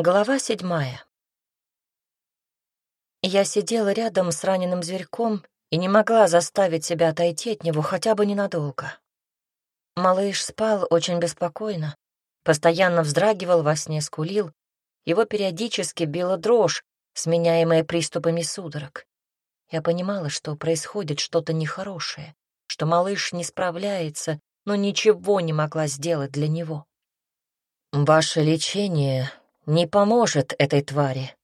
Глава седьмая. Я сидела рядом с раненым зверьком и не могла заставить себя отойти от него хотя бы ненадолго. Малыш спал очень беспокойно, постоянно вздрагивал во сне, скулил. Его периодически била дрожь, сменяемая приступами судорог. Я понимала, что происходит что-то нехорошее, что малыш не справляется, но ничего не могла сделать для него. «Ваше лечение не поможет этой твари.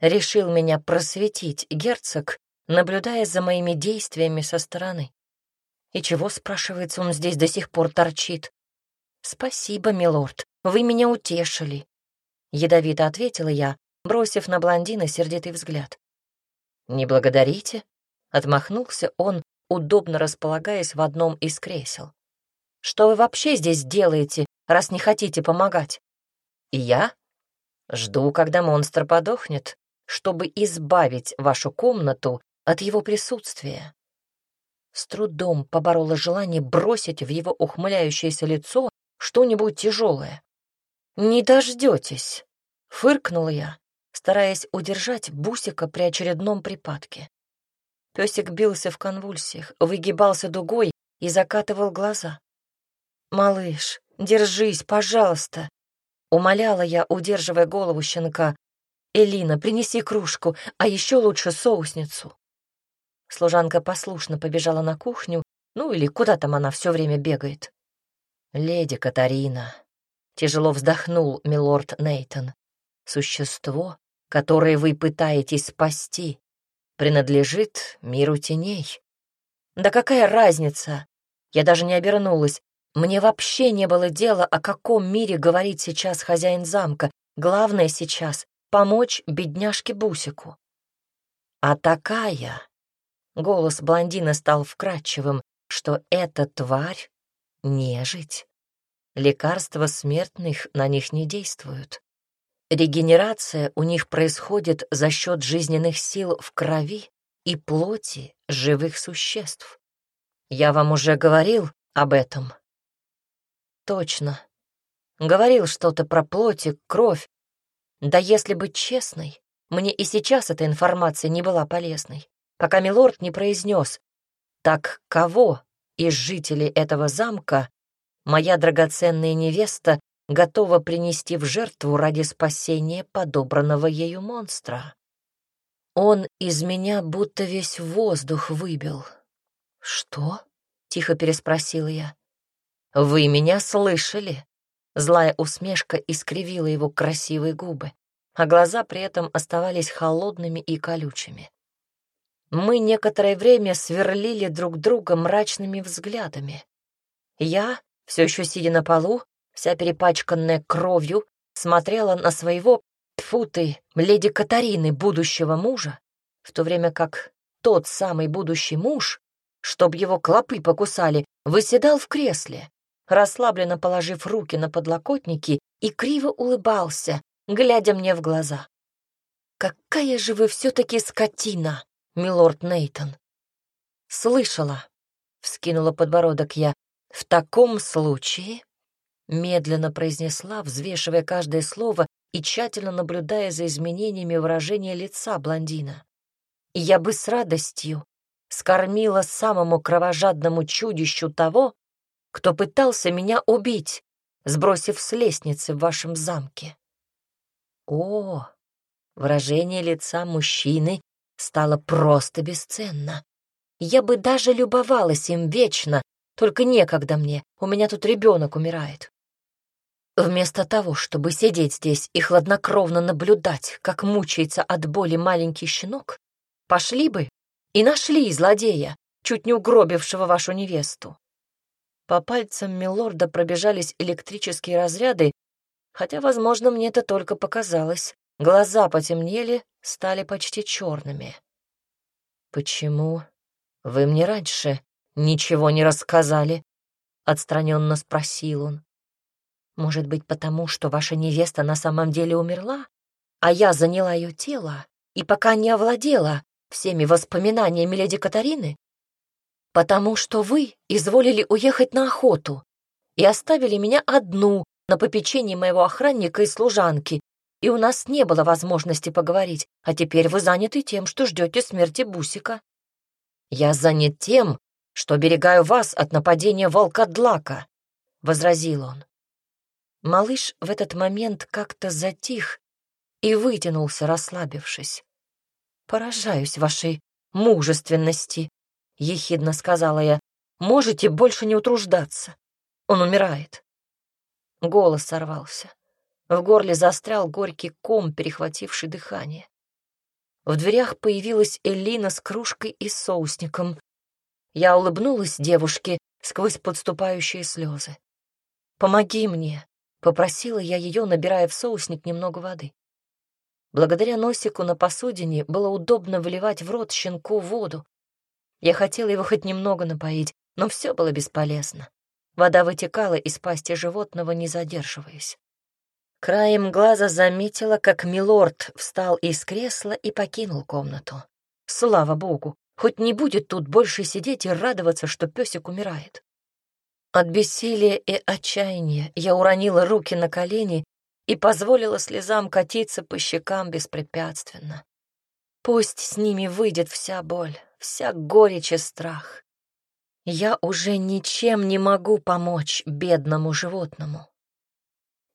Решил меня просветить герцог, наблюдая за моими действиями со стороны. И чего, спрашивается, он здесь до сих пор торчит? «Спасибо, милорд, вы меня утешили», — ядовито ответила я, бросив на блондина сердитый взгляд. «Не благодарите», — отмахнулся он, удобно располагаясь в одном из кресел. «Что вы вообще здесь делаете, раз не хотите помогать?» «И я?» Жду, когда монстр подохнет, чтобы избавить вашу комнату от его присутствия. С трудом поборола желание бросить в его ухмыляющееся лицо что-нибудь тяжелое. «Не дождетесь», — фыркнула я, стараясь удержать Бусика при очередном припадке. Песик бился в конвульсиях, выгибался дугой и закатывал глаза. «Малыш, держись, пожалуйста», Умоляла я, удерживая голову щенка. «Элина, принеси кружку, а еще лучше соусницу». Служанка послушно побежала на кухню, ну или куда там она все время бегает. «Леди Катарина», — тяжело вздохнул милорд Нейтон, «существо, которое вы пытаетесь спасти, принадлежит миру теней». «Да какая разница?» Я даже не обернулась, мне вообще не было дела, о каком мире говорит сейчас хозяин замка. Главное сейчас — помочь бедняжке Бусику. А такая... Голос блондина стал вкрадчивым, что эта тварь — нежить. Лекарства смертных на них не действуют. Регенерация у них происходит за счет жизненных сил в крови и плоти живых существ. Я вам уже говорил об этом. Точно. Говорил что-то про плотик, кровь. Да если быть честной, мне и сейчас эта информация не была полезной, пока милорд не произнес, так кого из жителей этого замка моя драгоценная невеста готова принести в жертву ради спасения подобранного ею монстра. Он из меня будто весь воздух выбил. «Что?» — тихо переспросила я. «Вы меня слышали?» Злая усмешка искривила его красивые губы, а глаза при этом оставались холодными и колючими. Мы некоторое время сверлили друг друга мрачными взглядами. Я, все еще сидя на полу, вся перепачканная кровью, смотрела на своего, тьфу ты, леди Катарины, будущего мужа, в то время как тот самый будущий муж, чтоб его клопы покусали, выседал в кресле, расслабленно положив руки на подлокотники и криво улыбался, глядя мне в глаза. «Какая же вы все-таки скотина, милорд Нейтон!» «Слышала», — вскинула подбородок я, — «в таком случае...» Медленно произнесла, взвешивая каждое слово и тщательно наблюдая за изменениями выражения лица блондина. «Я бы с радостью скормила самому кровожадному чудищу того, кто пытался меня убить, сбросив с лестницы в вашем замке. О, выражение лица мужчины стало просто бесценно. Я бы даже любовалась им вечно, только некогда мне, у меня тут ребенок умирает. Вместо того, чтобы сидеть здесь и хладнокровно наблюдать, как мучается от боли маленький щенок, пошли бы и нашли злодея, чуть не угробившего вашу невесту. По пальцам милорда пробежались электрические разряды, хотя, возможно, мне это только показалось. Глаза потемнели, стали почти черными. «Почему вы мне раньше ничего не рассказали?» — отстраненно спросил он. «Может быть, потому что ваша невеста на самом деле умерла, а я заняла ее тело и пока не овладела всеми воспоминаниями леди Катарины? Потому что вы изволили уехать на охоту и оставили меня одну на попечении моего охранника и служанки, и у нас не было возможности поговорить, а теперь вы заняты тем, что ждете смерти Бусика. Я занят тем, что оберегаю вас от нападения волкодлака, — возразил он. Малыш в этот момент как-то затих и вытянулся, расслабившись. «Поражаюсь вашей мужественности», — ехидно сказала я. «Можете больше не утруждаться. Он умирает». Голос сорвался. В горле застрял горький ком, перехвативший дыхание. В дверях появилась Элина с кружкой и соусником. Я улыбнулась девушке сквозь подступающие слезы. «Помоги мне», — попросила я ее, набирая в соусник немного воды. Благодаря носику на посудине было удобно выливать в рот щенку воду. Я хотела его хоть немного напоить, но все было бесполезно. Вода вытекала из пасти животного, не задерживаясь. Краем глаза заметила, как Милорд встал из кресла и покинул комнату. Слава богу, хоть не будет тут больше сидеть и радоваться, что песик умирает. От бессилия и отчаяния я уронила руки на колени и позволила слезам катиться по щекам беспрепятственно. Пусть с ними выйдет вся боль, вся горечь и страх. Я уже ничем не могу помочь бедному животному.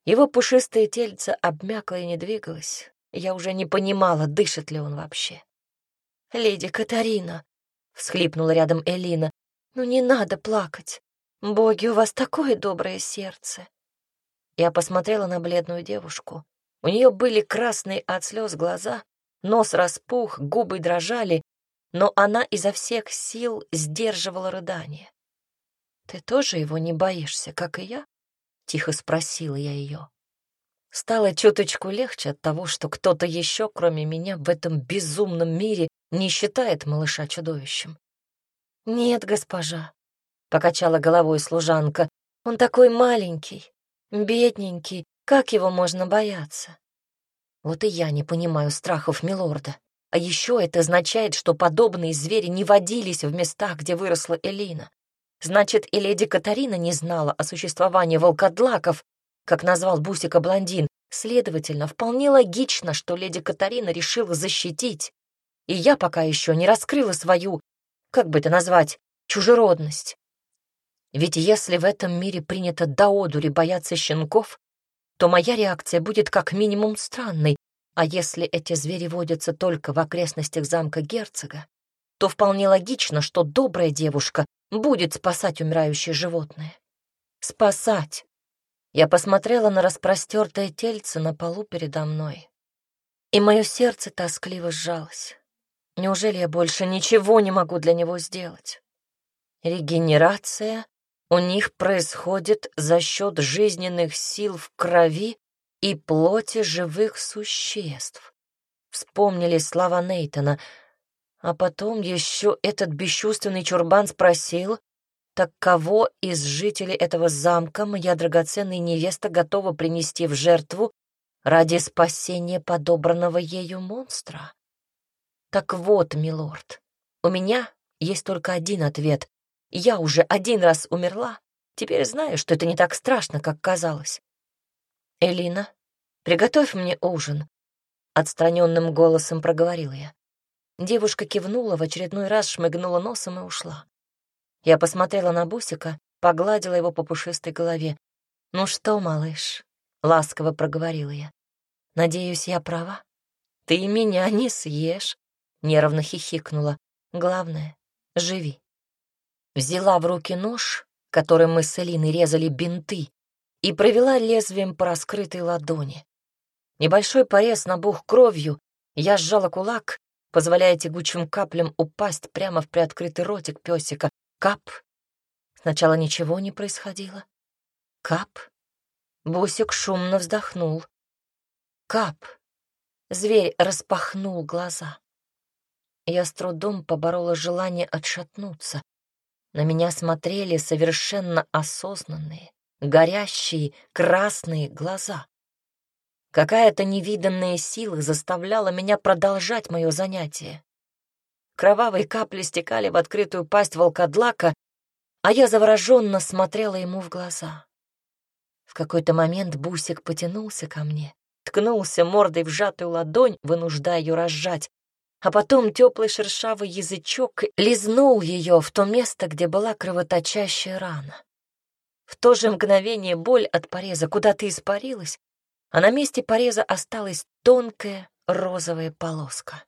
Его пушистое тельце обмякло и не двигалось. Я уже не понимала, дышит ли он вообще. «Леди Катарина», — всхлипнула рядом Элина, — «ну не надо плакать. Боги, у вас такое доброе сердце». Я посмотрела на бледную девушку. У нее были красные от слез глаза, нос распух, губы дрожали, но она изо всех сил сдерживала рыдание. «Ты тоже его не боишься, как и я?» — тихо спросила я ее. Стало чуточку легче от того, что кто-то еще, кроме меня, в этом безумном мире не считает малыша чудовищем. «Нет, госпожа», — покачала головой служанка, — «он такой маленький, бедненький, как его можно бояться?» Вот и я не понимаю страхов милорда. А еще это означает, что подобные звери не водились в местах, где выросла Элина. Значит, и леди Катарина не знала о существовании волкодлаков, как назвал Бусика блондин. Следовательно, вполне логично, что леди Катарина решила защитить. И я пока еще не раскрыла свою, как бы это назвать, чужеродность. Ведь если в этом мире принято до одури бояться щенков, то моя реакция будет как минимум странной, а если эти звери водятся только в окрестностях замка герцога, то вполне логично, что добрая девушка будет спасать умирающее животное. Спасать. Я посмотрела на распростертое тельце на полу передо мной. И мое сердце тоскливо сжалось. Неужели я больше ничего не могу для него сделать? Регенерация у них происходит за счет жизненных сил в крови и плоти живых существ. Вспомнили слова Нейтона — а потом еще этот бесчувственный чурбан спросил, так кого из жителей этого замка моя драгоценная невеста готова принести в жертву ради спасения подобранного ею монстра? Так вот, милорд, у меня есть только один ответ. Я уже один раз умерла, теперь знаю, что это не так страшно, как казалось. Элина, приготовь мне ужин, — отстраненным голосом проговорила я. Девушка кивнула, в очередной раз шмыгнула носом и ушла. Я посмотрела на Бусика, погладила его по пушистой голове. «Ну что, малыш?» — ласково проговорила я. «Надеюсь, я права?» «Ты меня не съешь», — нервно хихикнула. «Главное, живи». Взяла в руки нож, которым мы с Элиной резали бинты, и провела лезвием по раскрытой ладони. Небольшой порез набух кровью, я сжала кулак позволяя тягучим каплям упасть прямо в приоткрытый ротик песика. Кап. Сначала ничего не происходило. Кап. Бусик шумно вздохнул. Кап. Зверь распахнул глаза. Я с трудом поборола желание отшатнуться. На меня смотрели совершенно осознанные, горящие, красные глаза. Какая-то невиданная сила заставляла меня продолжать мое занятие. Кровавые капли стекали в открытую пасть волкодлака, а я завороженно смотрела ему в глаза. В какой-то момент Бусик потянулся ко мне, ткнулся мордой в сжатую ладонь, вынуждая ее разжать, а потом теплый шершавый язычок лизнул ее в то место, где была кровоточащая рана. В то же мгновение боль от пореза куда-то испарилась, а на месте пореза осталась тонкая розовая полоска.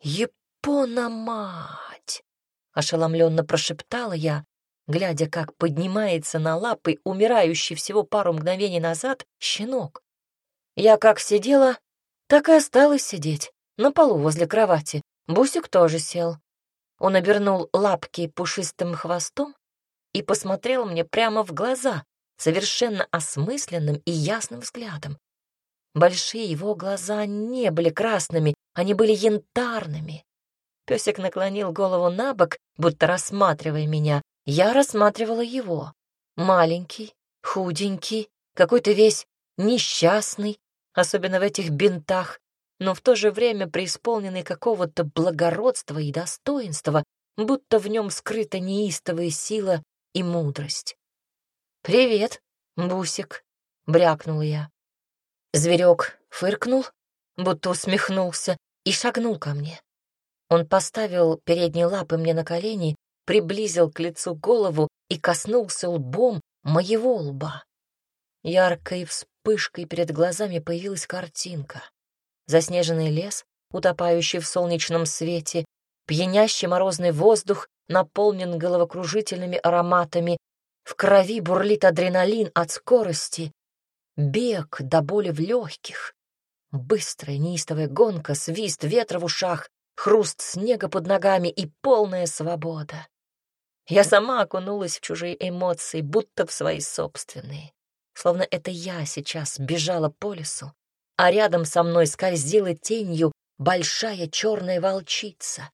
«Япона-мать!» — ошеломленно прошептала я, глядя, как поднимается на лапы умирающий всего пару мгновений назад щенок. Я как сидела, так и осталась сидеть, на полу возле кровати. Бусик тоже сел. Он обернул лапки пушистым хвостом и посмотрел мне прямо в глаза, совершенно осмысленным и ясным взглядом. Большие его глаза не были красными, они были янтарными. Песик наклонил голову на бок, будто рассматривая меня. Я рассматривала его. Маленький, худенький, какой-то весь несчастный, особенно в этих бинтах, но в то же время преисполненный какого-то благородства и достоинства, будто в нем скрыта неистовая сила и мудрость. «Привет, Бусик», — брякнул я. Зверек фыркнул, будто усмехнулся, и шагнул ко мне. Он поставил передние лапы мне на колени, приблизил к лицу голову и коснулся лбом моего лба. Яркой вспышкой перед глазами появилась картинка. Заснеженный лес, утопающий в солнечном свете, пьянящий морозный воздух наполнен головокружительными ароматами, в крови бурлит адреналин от скорости, бег до боли в легких, быстрая неистовая гонка, свист ветра в ушах, хруст снега под ногами и полная свобода. Я сама окунулась в чужие эмоции, будто в свои собственные. Словно это я сейчас бежала по лесу, а рядом со мной скользила тенью большая черная волчица.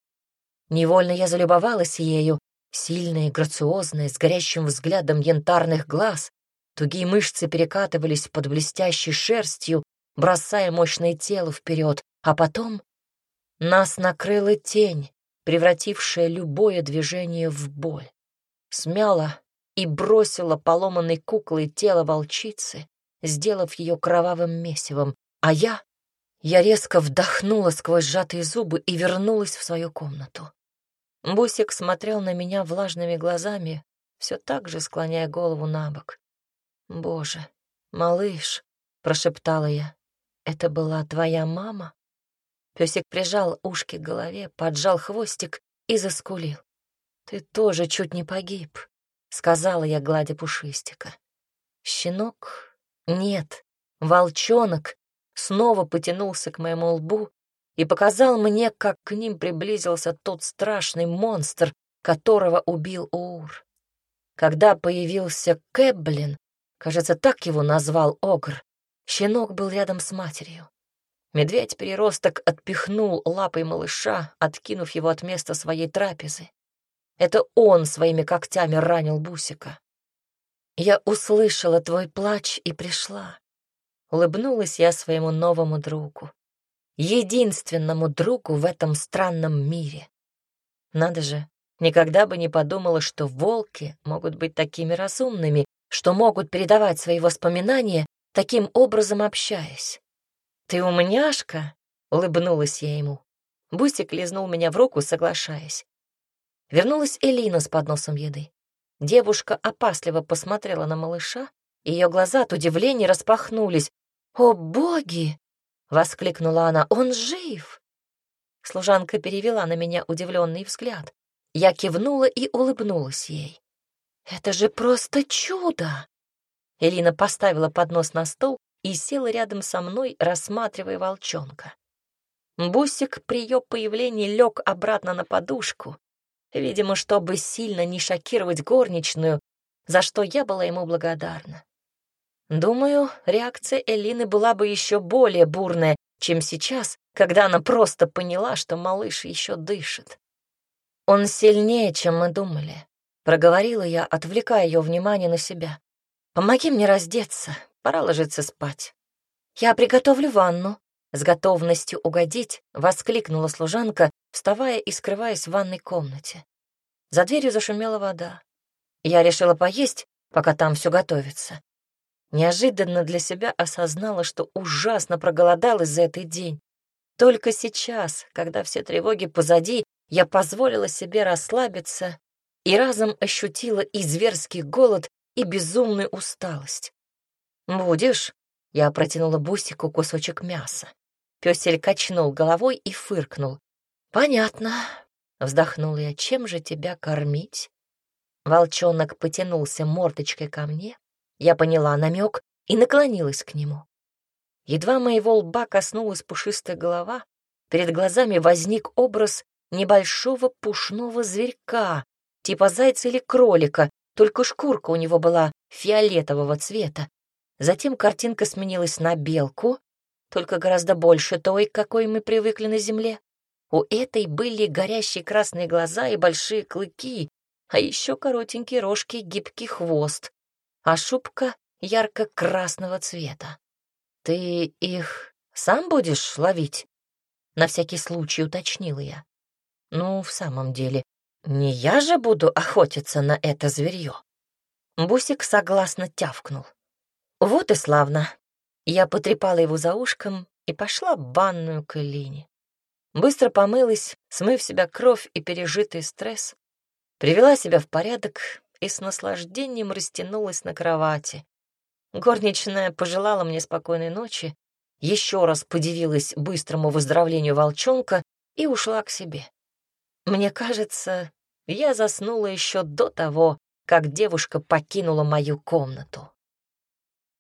Невольно я залюбовалась ею, сильная, грациозная, с горящим взглядом янтарных глаз. Тугие мышцы перекатывались под блестящей шерстью, бросая мощное тело вперед, а потом нас накрыла тень, превратившая любое движение в боль. Смяла и бросила поломанной куклой тело волчицы, сделав ее кровавым месивом, а я... Я резко вдохнула сквозь сжатые зубы и вернулась в свою комнату. Бусик смотрел на меня влажными глазами, все так же склоняя голову на бок. «Боже, малыш», — прошептала я, — «это была твоя мама?» Песик прижал ушки к голове, поджал хвостик и заскулил. «Ты тоже чуть не погиб», — сказала я, гладя пушистика. Щенок? Нет, волчонок снова потянулся к моему лбу и показал мне, как к ним приблизился тот страшный монстр, которого убил Уур. Когда появился Кэбблин, кажется, так его назвал Огр, щенок был рядом с матерью. Медведь-переросток отпихнул лапой малыша, откинув его от места своей трапезы. Это он своими когтями ранил Бусика. Я услышала твой плач и пришла. Улыбнулась я своему новому другу. Единственному другу в этом странном мире. Надо же, никогда бы не подумала, что волки могут быть такими разумными, что могут передавать свои воспоминания, таким образом общаясь. «Ты умняшка?» — улыбнулась я ему. Бустик лизнул меня в руку, соглашаясь. Вернулась Элина с подносом еды. Девушка опасливо посмотрела на малыша, ее глаза от удивления распахнулись. «О, боги!» — воскликнула она. «Он жив!» Служанка перевела на меня удивленный взгляд. Я кивнула и улыбнулась ей. «Это же просто чудо!» Элина поставила поднос на стол и села рядом со мной, рассматривая волчонка. Бусик при ее появлении лег обратно на подушку, видимо, чтобы сильно не шокировать горничную, за что я была ему благодарна. Думаю, реакция Элины была бы еще более бурная, чем сейчас, когда она просто поняла, что малыш еще дышит. «Он сильнее, чем мы думали», — проговорила я, отвлекая ее внимание на себя. «Помоги мне раздеться, Пора ложиться спать. Я приготовлю ванну. С готовностью угодить воскликнула служанка, вставая и скрываясь в ванной комнате. За дверью зашумела вода. Я решила поесть, пока там все готовится. Неожиданно для себя осознала, что ужасно проголодалась за этот день. Только сейчас, когда все тревоги позади, я позволила себе расслабиться и разом ощутила и зверский голод, и безумную усталость. «Будешь?» — я протянула Бусику кусочек мяса. Пёсель качнул головой и фыркнул. «Понятно», — вздохнула я, — «чем же тебя кормить?» Волчонок потянулся мордочкой ко мне. Я поняла намек и наклонилась к нему. Едва моего лба коснулась пушистая голова, перед глазами возник образ небольшого пушного зверька, типа зайца или кролика, только шкурка у него была фиолетового цвета. Затем картинка сменилась на белку, только гораздо больше той, какой мы привыкли на земле. У этой были горящие красные глаза и большие клыки, а еще коротенькие рожки и гибкий хвост, а шубка ярко-красного цвета. «Ты их сам будешь ловить?» На всякий случай уточнила я. «Ну, в самом деле, не я же буду охотиться на это зверье». Бусик согласно тявкнул. «Вот и славно». Я потрепала его за ушком и пошла в ванную к Элине. Быстро помылась, смыв себя кровь и пережитый стресс, привела себя в порядок и с наслаждением растянулась на кровати. Горничная пожелала мне спокойной ночи, еще раз подивилась быстрому выздоровлению волчонка и ушла к себе. Мне кажется, я заснула еще до того, как девушка покинула мою комнату.